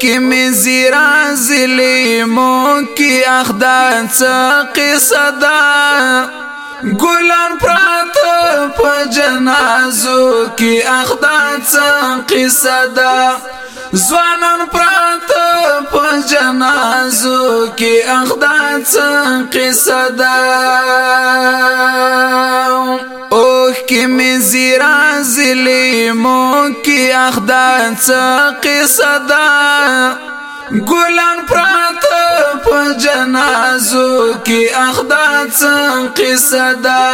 کې می زیرا زلیمو کې اخدا څه قصدا ګلان پرات په جنازو کې اخدان څنګه قصدا ځوانان پرات په جنازو کې اخدان څنګه قصدا کې مې زیرا زلیمو کې اخدا څه قصدا ګلان پرات په جنازو کې اخدا څنګه صدا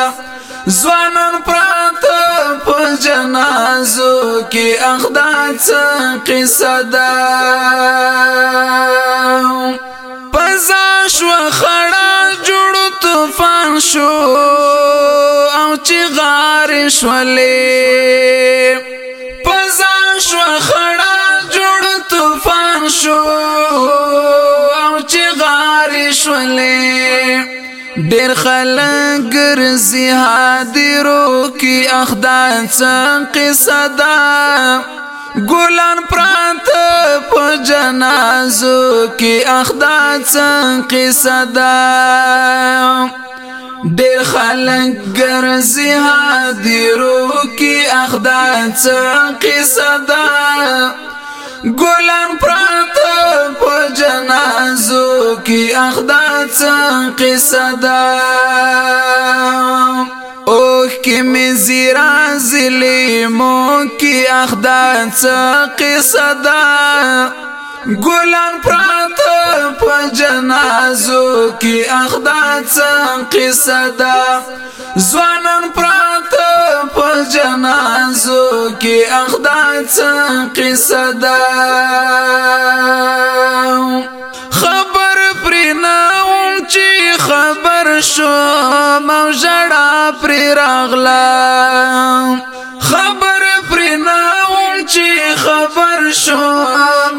ځوانان پرات په جنازو کې اخدا څنګه صدا پزا شو خړا جوړ طوفان شو او چې غار شولې پزان شو خړا جوړ طوفان شو او چې غار شولې ډیر خلک ګرځي حاضرو کې اخدان څنګه صدا ګلان پرانت په جنازو کې اخدا څنګه قصدا ډېر خلک ګرځي حاضرو کې اخدا څه قصه ده ګلان پراته په جنازو کې اخدا څه قصه ده کې مې زیرا زلیمو کې اخدا څه قصدا ګلان پرات په جنازو کې اخدا څه قصدا ځوانان پرات په جنازو کې اخدا څه قصدا شو مو جڑا پری راغلا خبر پری ناون چی خبر شو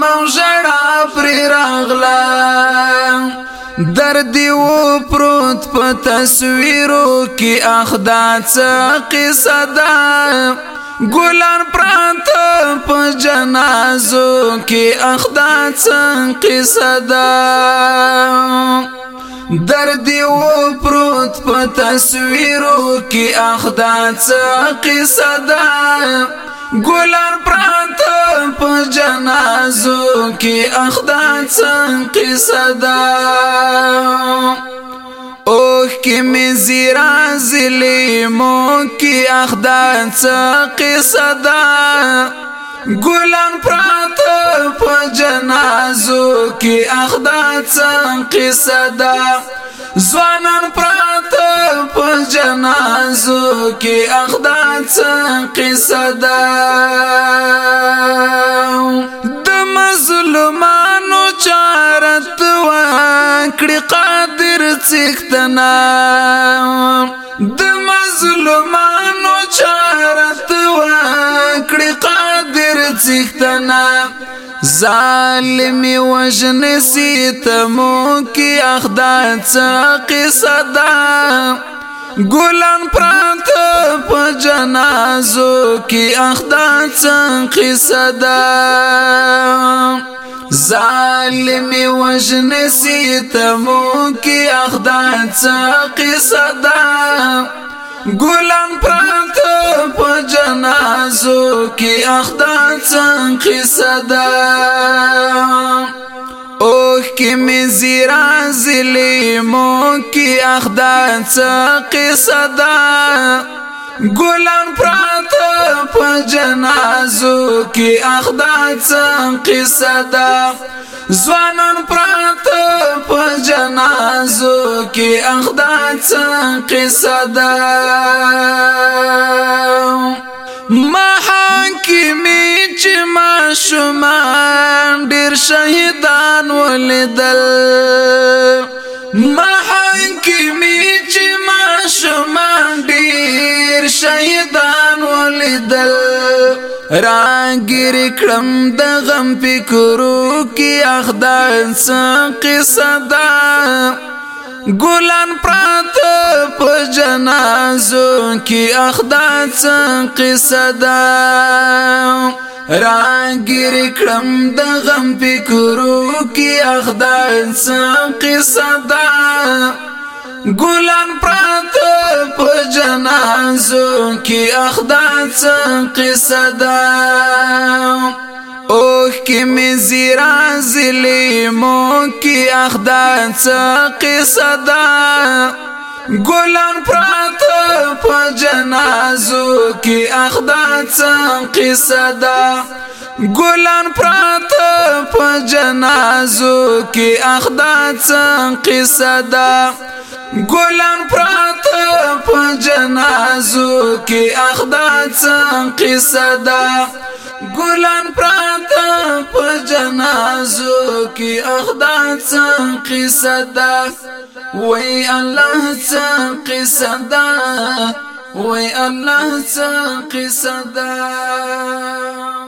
مو جڑا پری راغلا دردی و پروت په تصویرو کې اخدا څه قصه ده ګلان پرانت په جنازو کې اخدا څه قصه ده درد و پروت په تصویرو کې اخدا څه قصه ده ګلان پرات په جنازو کې اخدا څه قصه ده اوخ کې مې زیرا زلیمو کې اخدا څه قصه ده ګلان پرات جنازو کې اخدا څنګه قصه ده ځوانان پراته په جنازو کې اخدا څنګه قصه ده د مظلومانو چارت وکړي قادر څښتنا د مظلومانو چارت وکړي قادر څښتنا ظالمی وجن سی تمو کی اخدا چا قصه دا ګلان پرات په جنازو کی اخدا چا قصه دا ظالمی وجن سی تمو کی اخدا چا قصه دا گلام پر پا جنازو کی مزرا ضلع موقی اخداس کی قصدا ګلان پراته په جنازو کې اخدا څنګه قصه ده ځوانان پراته په جنازو کې اخدا څنګه قصه ده ما حاکمې چې ما شومان ډیر شهیدان ولیدل ما دل راګر کړم د غم فکرو کې اخدان څه قصدا ګلان پرات په جنازو کې اخدان څه قصدا راګر کړم د غم فکرو کې اخدان څه قصدا ګلان پرات په جنازو کې اخدا څه قصه ده اوخ کی می زیرا زلیمو کی اخدا چا قصه دا گلان پرات پا جنازو کی اخدا چا قصه دا گلان پرات پا جنازو کی اخدا چا قصه دا گلان پرات جنازو کی اخدا څنګه قصه ده ګلان پراته په جنازو کی اخدا څنګه قصه ده وای الله څنګه قصه ده وای الله څنګه قصه ده